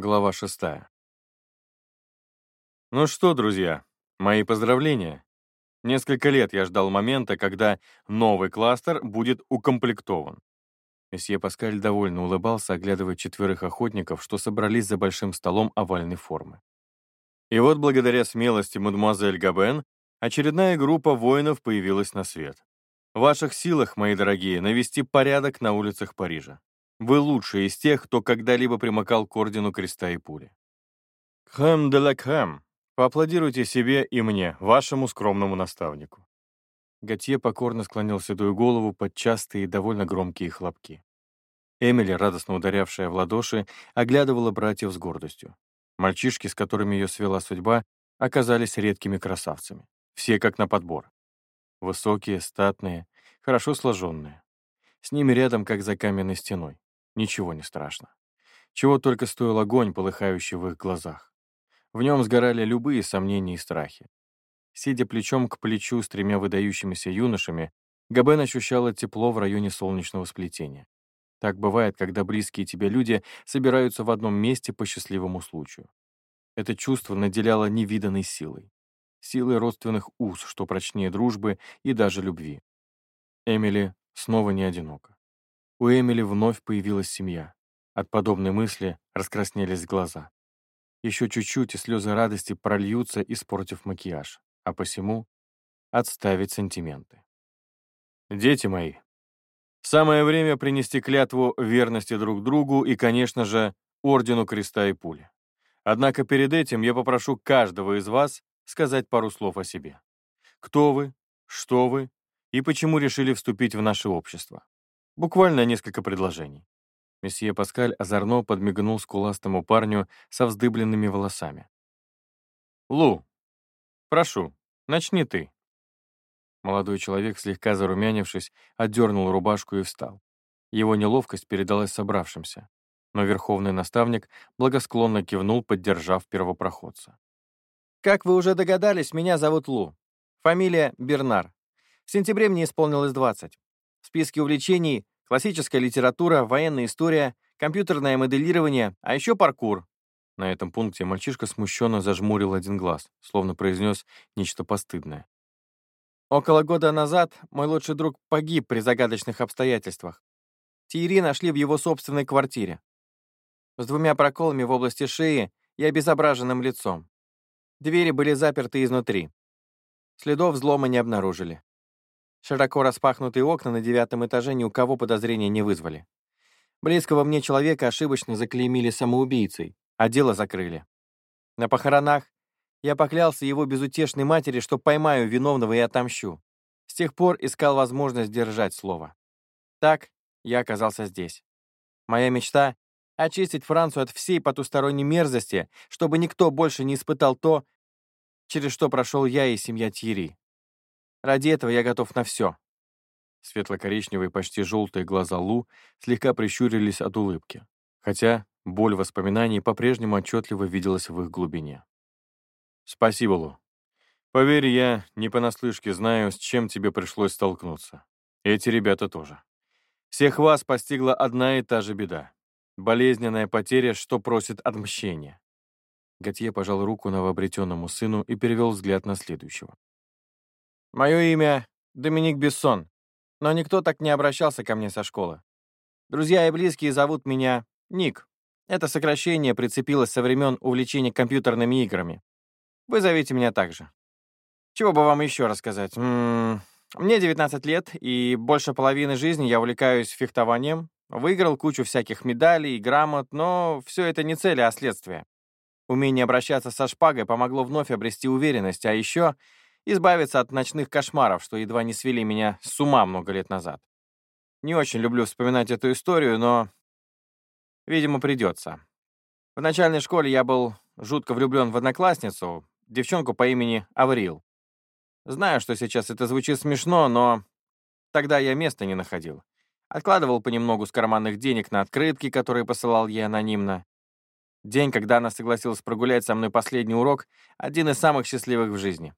Глава шестая. Ну что, друзья, мои поздравления. Несколько лет я ждал момента, когда новый кластер будет укомплектован. Месье Паскаль довольно улыбался, оглядывая четверых охотников, что собрались за большим столом овальной формы. И вот, благодаря смелости мадемуазель Габен, очередная группа воинов появилась на свет. В ваших силах, мои дорогие, навести порядок на улицах Парижа. Вы лучшие из тех, кто когда-либо примыкал к Ордену Креста и Пули. Хэм де ла кхэм. Поаплодируйте себе и мне, вашему скромному наставнику. Готье покорно склонил седую голову под частые и довольно громкие хлопки. Эмили, радостно ударявшая в ладоши, оглядывала братьев с гордостью. Мальчишки, с которыми ее свела судьба, оказались редкими красавцами. Все как на подбор. Высокие, статные, хорошо сложенные. С ними рядом, как за каменной стеной. Ничего не страшно. Чего только стоил огонь, полыхающий в их глазах. В нем сгорали любые сомнения и страхи. Сидя плечом к плечу с тремя выдающимися юношами, Габен ощущала тепло в районе солнечного сплетения. Так бывает, когда близкие тебе люди собираются в одном месте по счастливому случаю. Это чувство наделяло невиданной силой. Силой родственных уз, что прочнее дружбы и даже любви. Эмили снова не одинока. У Эмили вновь появилась семья. От подобной мысли раскраснелись глаза. Еще чуть-чуть, и слезы радости прольются, испортив макияж а посему отставить сантименты. Дети мои, самое время принести клятву верности друг другу и, конечно же, Ордену Креста и Пули. Однако перед этим я попрошу каждого из вас сказать пару слов о себе. Кто вы, что вы и почему решили вступить в наше общество. Буквально несколько предложений. Месье Паскаль озорно подмигнул скуластому парню со вздыбленными волосами. «Лу, прошу, Начни ты». Молодой человек, слегка зарумянившись, отдернул рубашку и встал. Его неловкость передалась собравшимся, но верховный наставник благосклонно кивнул, поддержав первопроходца. «Как вы уже догадались, меня зовут Лу. Фамилия Бернар. В сентябре мне исполнилось 20. В списке увлечений — классическая литература, военная история, компьютерное моделирование, а еще паркур. На этом пункте мальчишка смущенно зажмурил один глаз, словно произнес нечто постыдное. Около года назад мой лучший друг погиб при загадочных обстоятельствах. Тиери нашли в его собственной квартире. С двумя проколами в области шеи и обезображенным лицом. Двери были заперты изнутри. Следов взлома не обнаружили. Широко распахнутые окна на девятом этаже ни у кого подозрения не вызвали. Близкого мне человека ошибочно заклеймили самоубийцей, а дело закрыли. На похоронах я поклялся его безутешной матери, что поймаю виновного и отомщу. С тех пор искал возможность держать слово. Так я оказался здесь. Моя мечта — очистить Францию от всей потусторонней мерзости, чтобы никто больше не испытал то, через что прошел я и семья Тьери. Ради этого я готов на все. Светло-коричневые, почти желтые глаза Лу слегка прищурились от улыбки. Хотя Боль воспоминаний по-прежнему отчетливо виделась в их глубине. «Спасибо, Лу. Поверь, я не понаслышке знаю, с чем тебе пришлось столкнуться. Эти ребята тоже. Всех вас постигла одна и та же беда. Болезненная потеря, что просит отмщения». Готье пожал руку новообретенному сыну и перевел взгляд на следующего. «Мое имя Доминик Бессон, но никто так не обращался ко мне со школы. Друзья и близкие зовут меня Ник. Это сокращение прицепилось со времен увлечения компьютерными играми. Вы зовите меня так же. Чего бы вам еще рассказать? М -м -м, мне 19 лет, и больше половины жизни я увлекаюсь фехтованием. Выиграл кучу всяких медалей и грамот, но все это не цель, а следствие. Умение обращаться со шпагой помогло вновь обрести уверенность, а еще избавиться от ночных кошмаров, что едва не свели меня с ума много лет назад. Не очень люблю вспоминать эту историю, но Видимо, придется. В начальной школе я был жутко влюблен в одноклассницу, девчонку по имени Аврил. Знаю, что сейчас это звучит смешно, но тогда я места не находил. Откладывал понемногу с карманных денег на открытки, которые посылал ей анонимно. День, когда она согласилась прогулять со мной последний урок, один из самых счастливых в жизни.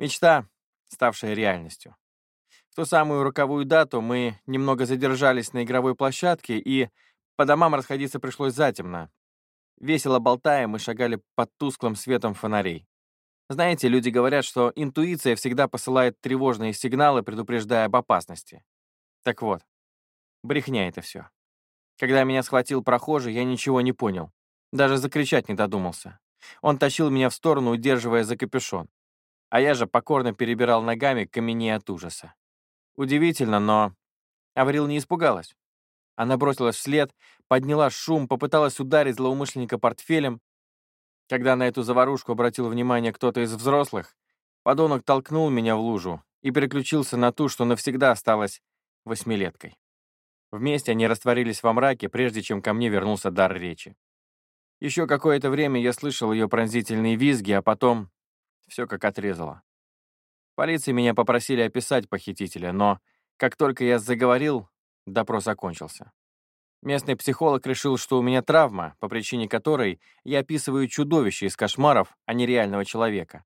Мечта, ставшая реальностью. В ту самую роковую дату мы немного задержались на игровой площадке и по домам расходиться пришлось затемно. Весело болтая, мы шагали под тусклым светом фонарей. Знаете, люди говорят, что интуиция всегда посылает тревожные сигналы, предупреждая об опасности. Так вот, брехня это все. Когда меня схватил прохожий, я ничего не понял. Даже закричать не додумался. Он тащил меня в сторону, удерживая за капюшон. А я же покорно перебирал ногами, каменея от ужаса. Удивительно, но Аврил не испугалась. Она бросилась вслед, подняла шум, попыталась ударить злоумышленника портфелем, когда на эту заварушку обратил внимание кто-то из взрослых, подонок толкнул меня в лужу и переключился на ту, что навсегда осталась восьмилеткой. Вместе они растворились во мраке, прежде чем ко мне вернулся дар речи. Еще какое-то время я слышал ее пронзительные визги, а потом все как отрезало. Полиции меня попросили описать похитителя, но как только я заговорил, допрос окончился. Местный психолог решил, что у меня травма, по причине которой я описываю чудовище из кошмаров, а не реального человека.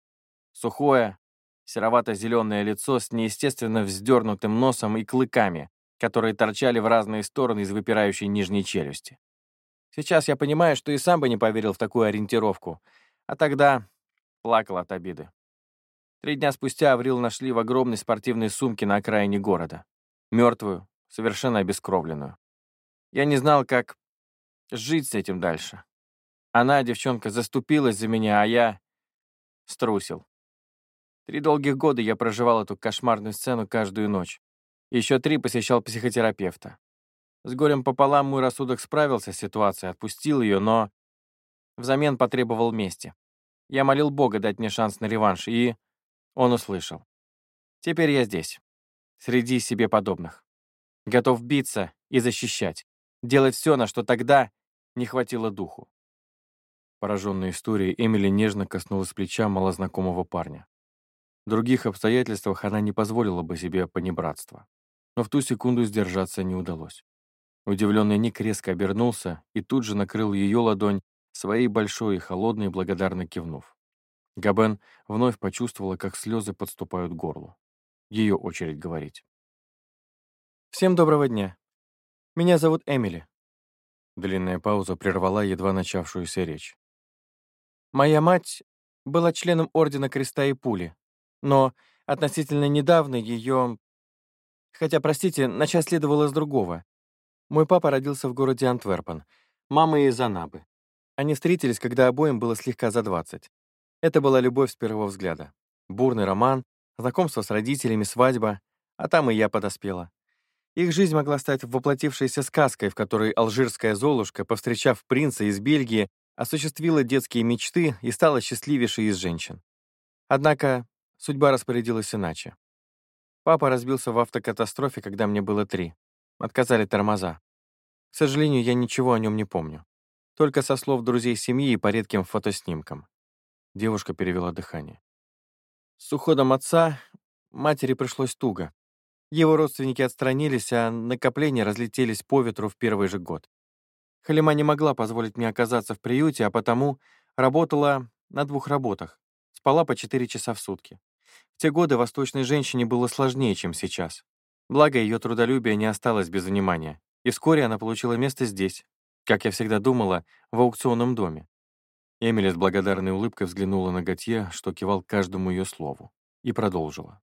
Сухое, серовато-зеленое лицо с неестественно вздернутым носом и клыками, которые торчали в разные стороны из выпирающей нижней челюсти. Сейчас я понимаю, что и сам бы не поверил в такую ориентировку, а тогда плакал от обиды. Три дня спустя Аврил нашли в огромной спортивной сумке на окраине города. Мертвую, совершенно обескровленную. Я не знал, как жить с этим дальше. Она, девчонка, заступилась за меня, а я струсил. Три долгих года я проживал эту кошмарную сцену каждую ночь. Еще три посещал психотерапевта. С горем пополам мой рассудок справился с ситуацией, отпустил ее, но взамен потребовал мести. Я молил Бога дать мне шанс на реванш, и он услышал. Теперь я здесь, среди себе подобных. Готов биться и защищать делать все, на что тогда не хватило духу. Пораженная историей, Эмили нежно коснулась плеча малознакомого парня. В других обстоятельствах она не позволила бы себе понебратства. Но в ту секунду сдержаться не удалось. Удивленный Ник резко обернулся и тут же накрыл ее ладонь своей большой и холодной, благодарно кивнув. Габен вновь почувствовала, как слезы подступают к горлу. Ее очередь говорить. «Всем доброго дня. Меня зовут Эмили». Длинная пауза прервала едва начавшуюся речь. «Моя мать была членом Ордена Креста и Пули, но относительно недавно ее... Хотя, простите, начать следовало с другого. Мой папа родился в городе Антверпен, мама из Анабы. Они встретились, когда обоим было слегка за двадцать. Это была любовь с первого взгляда. Бурный роман, знакомство с родителями, свадьба, а там и я подоспела. Их жизнь могла стать воплотившейся сказкой, в которой алжирская Золушка, повстречав принца из Бельгии, осуществила детские мечты и стала счастливейшей из женщин. Однако судьба распорядилась иначе. Папа разбился в автокатастрофе, когда мне было три. Отказали тормоза. К сожалению, я ничего о нем не помню. Только со слов друзей семьи и по редким фотоснимкам. Девушка перевела дыхание. С уходом отца матери пришлось туго. Его родственники отстранились, а накопления разлетелись по ветру в первый же год. Халима не могла позволить мне оказаться в приюте, а потому работала на двух работах. Спала по 4 часа в сутки. В те годы восточной женщине было сложнее, чем сейчас. Благо, ее трудолюбие не осталось без внимания, и вскоре она получила место здесь, как я всегда думала, в аукционном доме. Эмили с благодарной улыбкой взглянула на Готье, что кивал каждому ее слову, и продолжила.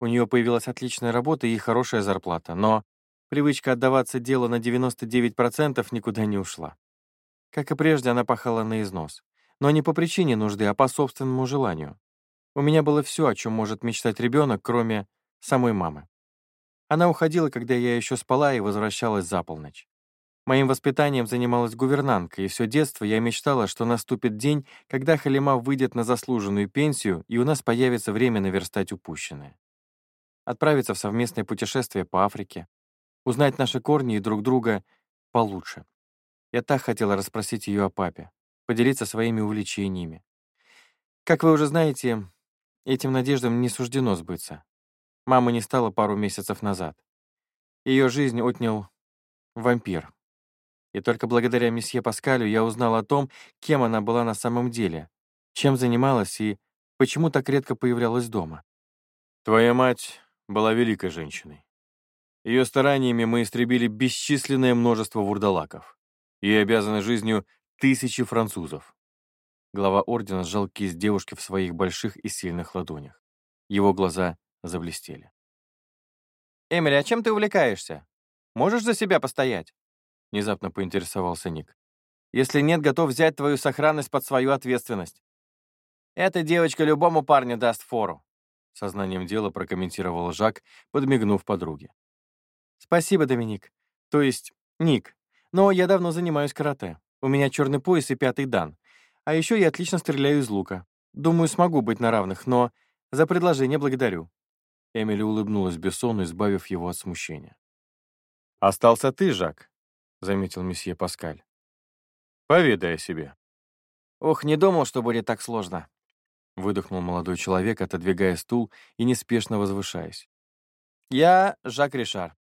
У нее появилась отличная работа и хорошая зарплата, но привычка отдаваться делу на 99% никуда не ушла. Как и прежде, она пахала на износ. Но не по причине нужды, а по собственному желанию. У меня было все, о чем может мечтать ребенок, кроме самой мамы. Она уходила, когда я еще спала, и возвращалась за полночь. Моим воспитанием занималась гувернантка, и все детство я мечтала, что наступит день, когда Халима выйдет на заслуженную пенсию, и у нас появится время наверстать упущенное отправиться в совместное путешествие по Африке, узнать наши корни и друг друга получше. Я так хотела расспросить ее о папе, поделиться своими увлечениями. Как вы уже знаете, этим надеждам не суждено сбыться. Мамы не стало пару месяцев назад. Ее жизнь отнял вампир. И только благодаря месье Паскалю я узнал о том, кем она была на самом деле, чем занималась и почему так редко появлялась дома. «Твоя мать была великой женщиной. Ее стараниями мы истребили бесчисленное множество вурдалаков. Ей обязаны жизнью тысячи французов. Глава ордена сжал кисть девушки в своих больших и сильных ладонях. Его глаза заблестели. «Эмили, а чем ты увлекаешься? Можешь за себя постоять?» Внезапно поинтересовался Ник. «Если нет, готов взять твою сохранность под свою ответственность. Эта девочка любому парню даст фору», сознанием дела прокомментировал Жак, подмигнув подруге. «Спасибо, Доминик. То есть, Ник. Но я давно занимаюсь карате. У меня черный пояс и пятый дан. А еще я отлично стреляю из лука. Думаю, смогу быть на равных, но за предложение благодарю». Эмили улыбнулась Бессону, избавив его от смущения. «Остался ты, Жак», — заметил месье Паскаль. «Поведай о себе». «Ох, не думал, что будет так сложно», — выдохнул молодой человек, отодвигая стул и неспешно возвышаясь. «Я Жак Ришар,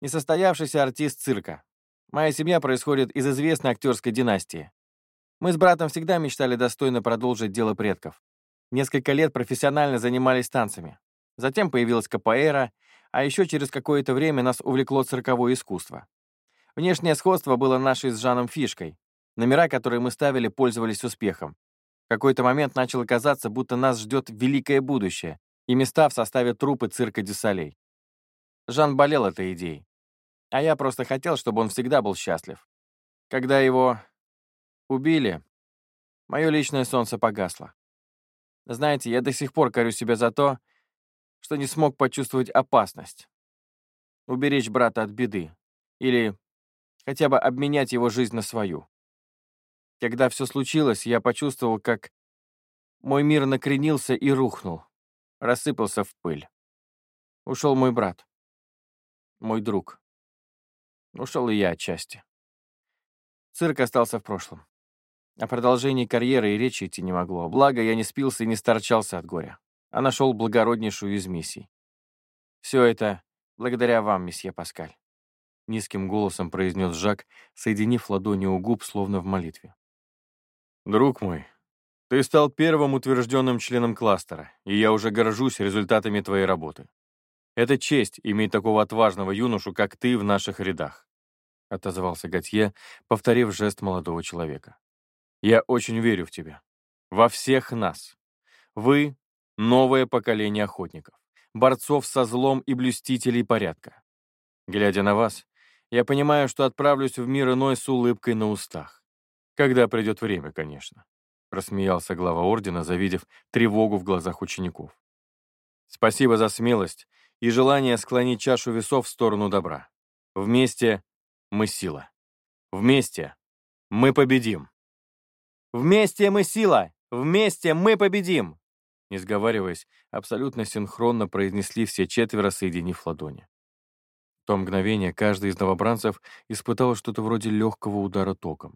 несостоявшийся артист цирка. Моя семья происходит из известной актерской династии. Мы с братом всегда мечтали достойно продолжить дело предков. Несколько лет профессионально занимались танцами. Затем появилась капоэра, а еще через какое-то время нас увлекло цирковое искусство. Внешнее сходство было нашей с Жаном фишкой. Номера, которые мы ставили, пользовались успехом. В какой-то момент начало казаться, будто нас ждет великое будущее и места в составе труппы цирка Дюсалей. Жан болел этой идеей. А я просто хотел, чтобы он всегда был счастлив. Когда его убили, мое личное солнце погасло. Знаете, я до сих пор корю себя за то, что не смог почувствовать опасность. Уберечь брата от беды. Или хотя бы обменять его жизнь на свою. Когда все случилось, я почувствовал, как мой мир накренился и рухнул, рассыпался в пыль. Ушел мой брат, мой друг. Ушел и я отчасти. Цирк остался в прошлом. О продолжении карьеры и речи идти не могло. Благо, я не спился и не сторчался от горя, а нашел благороднейшую из миссий. Все это благодаря вам, месье Паскаль. Низким голосом произнес Жак, соединив ладони у губ, словно в молитве. «Друг мой, ты стал первым утвержденным членом кластера, и я уже горжусь результатами твоей работы. Это честь иметь такого отважного юношу, как ты, в наших рядах», — отозвался Готье, повторив жест молодого человека. Я очень верю в тебя. Во всех нас. Вы — новое поколение охотников, борцов со злом и блюстителей порядка. Глядя на вас, я понимаю, что отправлюсь в мир иной с улыбкой на устах. Когда придет время, конечно. Рассмеялся глава ордена, завидев тревогу в глазах учеников. Спасибо за смелость и желание склонить чашу весов в сторону добра. Вместе мы сила. Вместе мы победим. «Вместе мы сила! Вместе мы победим!» Не сговариваясь, абсолютно синхронно произнесли все четверо, соединив ладони. То мгновение каждый из новобранцев испытал что-то вроде легкого удара током.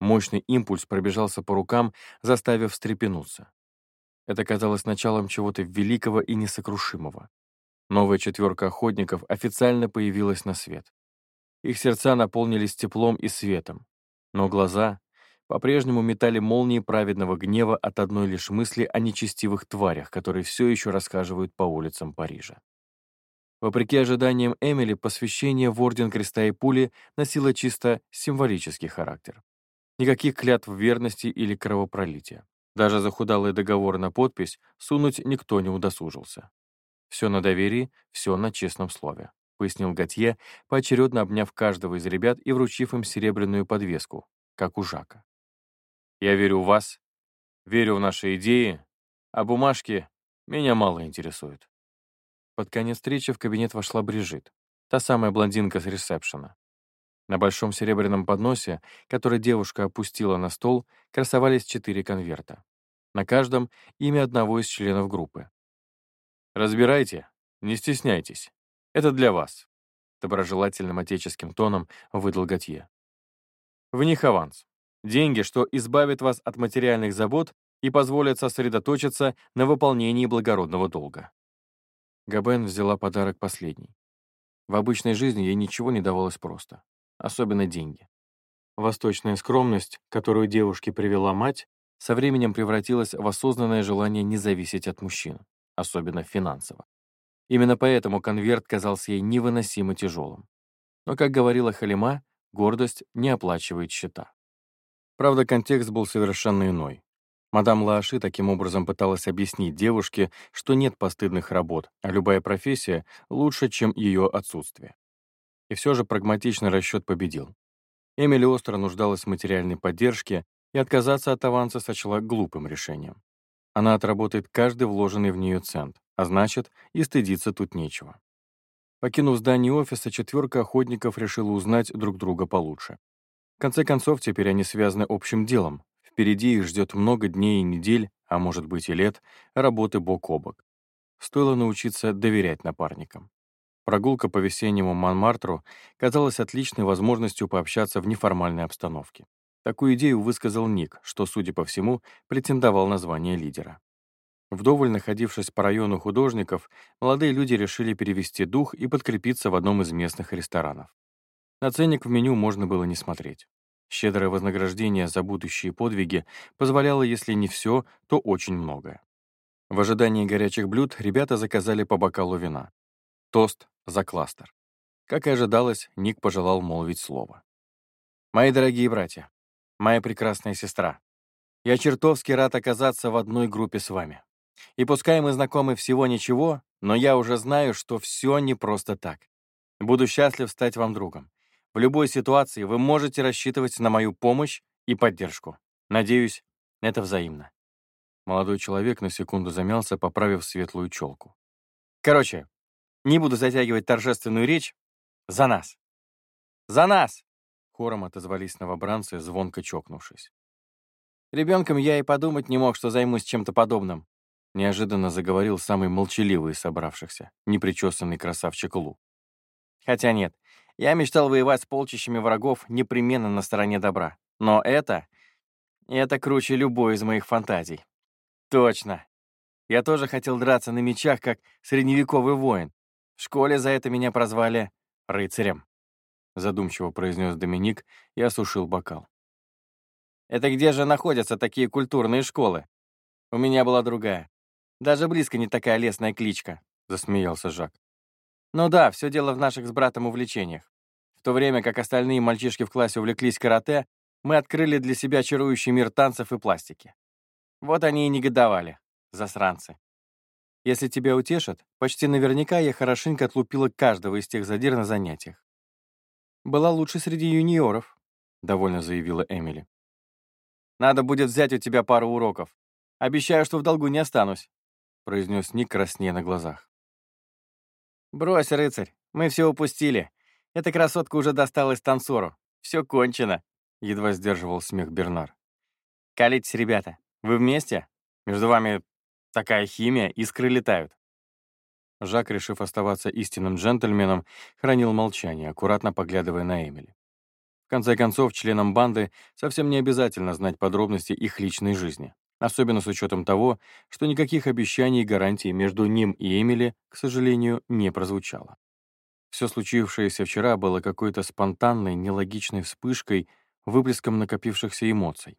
Мощный импульс пробежался по рукам, заставив встрепенуться. Это казалось началом чего-то великого и несокрушимого. Новая четверка охотников официально появилась на свет. Их сердца наполнились теплом и светом, но глаза по-прежнему метали молнии праведного гнева от одной лишь мысли о нечестивых тварях, которые все еще расхаживают по улицам Парижа. Вопреки ожиданиям Эмили, посвящение в Орден Креста и Пули носило чисто символический характер. Никаких клятв верности или кровопролития. Даже захудалый договор на подпись сунуть никто не удосужился. «Все на доверии, все на честном слове», — пояснил Готье, поочередно обняв каждого из ребят и вручив им серебряную подвеску, как у Жака. Я верю в вас, верю в наши идеи, а бумажки меня мало интересуют. Под конец встречи в кабинет вошла Брижит, та самая блондинка с ресепшена. На большом серебряном подносе, который девушка опустила на стол, красовались четыре конверта. На каждом имя одного из членов группы. «Разбирайте, не стесняйтесь. Это для вас», — доброжелательным отеческим тоном выдал Готье. «В них аванс. Деньги, что избавят вас от материальных забот и позволят сосредоточиться на выполнении благородного долга. Габен взяла подарок последний. В обычной жизни ей ничего не давалось просто, особенно деньги. Восточная скромность, которую девушке привела мать, со временем превратилась в осознанное желание не зависеть от мужчин, особенно финансово. Именно поэтому конверт казался ей невыносимо тяжелым. Но, как говорила Халима, гордость не оплачивает счета. Правда, контекст был совершенно иной. Мадам Лааши таким образом пыталась объяснить девушке, что нет постыдных работ, а любая профессия лучше, чем ее отсутствие. И все же прагматичный расчет победил. Эмили остро нуждалась в материальной поддержке, и отказаться от аванса сочла глупым решением. Она отработает каждый вложенный в нее цент, а значит, и стыдиться тут нечего. Покинув здание офиса, четверка охотников решила узнать друг друга получше. В конце концов, теперь они связаны общим делом. Впереди их ждет много дней и недель, а может быть и лет, работы бок о бок. Стоило научиться доверять напарникам. Прогулка по весеннему Монмартру казалась отличной возможностью пообщаться в неформальной обстановке. Такую идею высказал Ник, что, судя по всему, претендовал на звание лидера. Вдоволь находившись по району художников, молодые люди решили перевести дух и подкрепиться в одном из местных ресторанов. На ценник в меню можно было не смотреть. Щедрое вознаграждение за будущие подвиги позволяло, если не все, то очень многое. В ожидании горячих блюд ребята заказали по бокалу вина. Тост за кластер. Как и ожидалось, Ник пожелал молвить слово. «Мои дорогие братья, моя прекрасная сестра, я чертовски рад оказаться в одной группе с вами. И пускай мы знакомы всего ничего, но я уже знаю, что все не просто так. Буду счастлив стать вам другом. В любой ситуации вы можете рассчитывать на мою помощь и поддержку. Надеюсь, это взаимно». Молодой человек на секунду замялся, поправив светлую челку. «Короче, не буду затягивать торжественную речь. За нас! За нас!» Хором отозвались новобранцы, звонко чокнувшись. Ребенком я и подумать не мог, что займусь чем-то подобным. Неожиданно заговорил самый молчаливый из собравшихся, непричесанный красавчик Лу. Хотя нет, я мечтал воевать с полчищами врагов непременно на стороне добра. Но это... Это круче любой из моих фантазий. Точно. Я тоже хотел драться на мечах, как средневековый воин, в школе за это меня прозвали рыцарем», — задумчиво произнес Доминик и осушил бокал. «Это где же находятся такие культурные школы? У меня была другая. Даже близко не такая лесная кличка», — засмеялся Жак. «Ну да, все дело в наших с братом увлечениях. В то время как остальные мальчишки в классе увлеклись карате, мы открыли для себя чарующий мир танцев и пластики. Вот они и негодовали, засранцы. Если тебя утешат, почти наверняка я хорошенько отлупила каждого из тех задир на занятиях. «Была лучше среди юниоров», — довольно заявила Эмили. «Надо будет взять у тебя пару уроков. Обещаю, что в долгу не останусь», — произнес Ник краснее на глазах. «Брось, рыцарь, мы все упустили. Эта красотка уже досталась танцору. Все кончено», — едва сдерживал смех Бернар. «Калитесь, ребята. Вы вместе? Между вами Такая химия, искры летают. Жак, решив оставаться истинным джентльменом, хранил молчание, аккуратно поглядывая на Эмили. В конце концов, членам банды совсем не обязательно знать подробности их личной жизни, особенно с учетом того, что никаких обещаний и гарантий между ним и Эмили, к сожалению, не прозвучало. Все случившееся вчера было какой-то спонтанной, нелогичной вспышкой, выплеском накопившихся эмоций.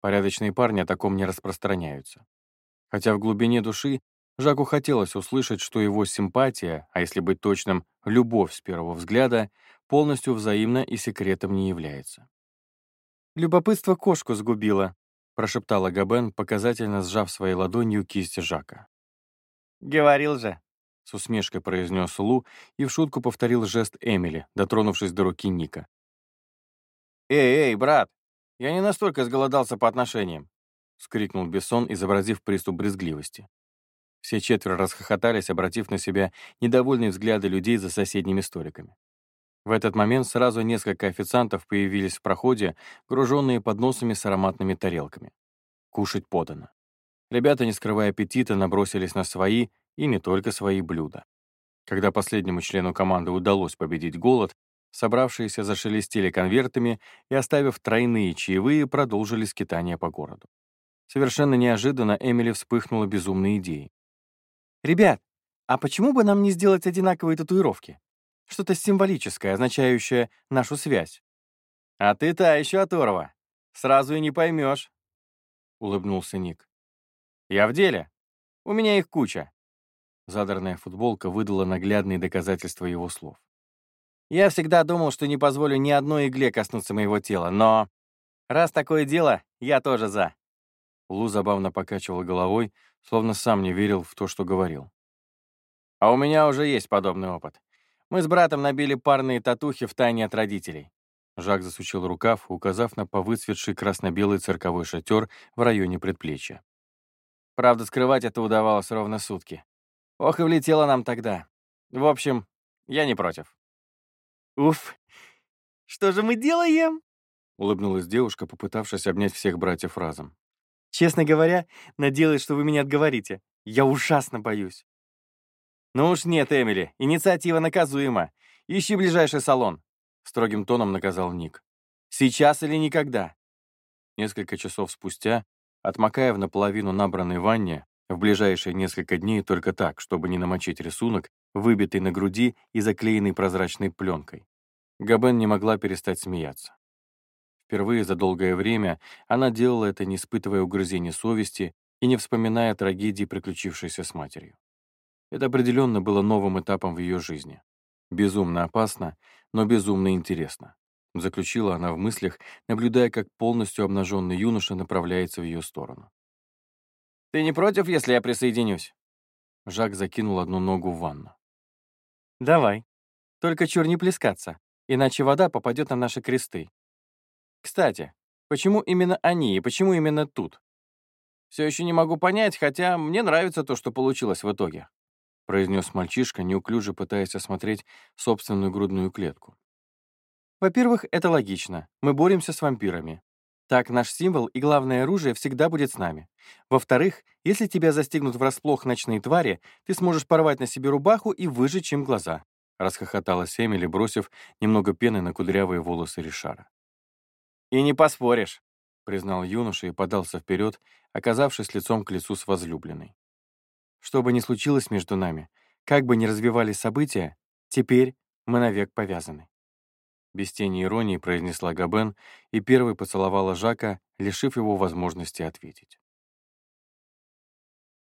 Порядочные парни о таком не распространяются хотя в глубине души Жаку хотелось услышать, что его симпатия, а если быть точным, любовь с первого взгляда, полностью взаимна и секретом не является. «Любопытство кошку сгубило», — прошептала Габен, показательно сжав своей ладонью кисть Жака. «Говорил же», — с усмешкой произнес Лу и в шутку повторил жест Эмили, дотронувшись до руки Ника. «Эй, эй, брат, я не настолько сголодался по отношениям. — скрикнул Бессон, изобразив приступ брезгливости. Все четверо расхохотались, обратив на себя недовольные взгляды людей за соседними столиками. В этот момент сразу несколько официантов появились в проходе, груженные подносами с ароматными тарелками. Кушать подано. Ребята, не скрывая аппетита, набросились на свои и не только свои блюда. Когда последнему члену команды удалось победить голод, собравшиеся зашелестели конвертами и, оставив тройные чаевые, продолжили скитание по городу. Совершенно неожиданно Эмили вспыхнула безумной идеей. «Ребят, а почему бы нам не сделать одинаковые татуировки? Что-то символическое, означающее нашу связь». «А ты та еще оторва. Сразу и не поймешь», — улыбнулся Ник. «Я в деле. У меня их куча». Задорная футболка выдала наглядные доказательства его слов. «Я всегда думал, что не позволю ни одной игле коснуться моего тела, но Раз такое дело, я тоже за. Лу забавно покачивал головой, словно сам не верил в то, что говорил. А у меня уже есть подобный опыт. Мы с братом набили парные татухи в тайне от родителей. Жак засучил рукав, указав на повыцветший красно-белый цирковой шатер в районе предплечья. Правда, скрывать это удавалось ровно сутки. Ох, и влетело нам тогда. В общем, я не против. Уф, что же мы делаем? Улыбнулась девушка, попытавшись обнять всех братьев разом. Честно говоря, надеялась, что вы меня отговорите. Я ужасно боюсь. Ну уж нет, Эмили, инициатива наказуема. Ищи ближайший салон. Строгим тоном наказал Ник. Сейчас или никогда. Несколько часов спустя, отмокая в наполовину набранной ванне, в ближайшие несколько дней только так, чтобы не намочить рисунок, выбитый на груди и заклеенный прозрачной пленкой. Габен не могла перестать смеяться. Впервые за долгое время она делала это, не испытывая угрызений совести и не вспоминая трагедии, приключившейся с матерью. Это определенно было новым этапом в ее жизни. Безумно опасно, но безумно интересно. Заключила она в мыслях, наблюдая, как полностью обнаженный юноша направляется в ее сторону. «Ты не против, если я присоединюсь?» Жак закинул одну ногу в ванну. «Давай. Только чур не плескаться, иначе вода попадет на наши кресты. Кстати, почему именно они и почему именно тут? Все еще не могу понять, хотя мне нравится то, что получилось в итоге», произнес мальчишка, неуклюже пытаясь осмотреть собственную грудную клетку. «Во-первых, это логично. Мы боремся с вампирами. Так наш символ и главное оружие всегда будет с нами. Во-вторых, если тебя застигнут врасплох ночные твари, ты сможешь порвать на себе рубаху и выжечь им глаза», расхохоталась Эмили, бросив немного пены на кудрявые волосы Ришара. «И не поспоришь», — признал юноша и подался вперед, оказавшись лицом к лицу с возлюбленной. «Что бы ни случилось между нами, как бы ни развивались события, теперь мы навек повязаны». Без тени иронии произнесла Габен и первой поцеловала Жака, лишив его возможности ответить.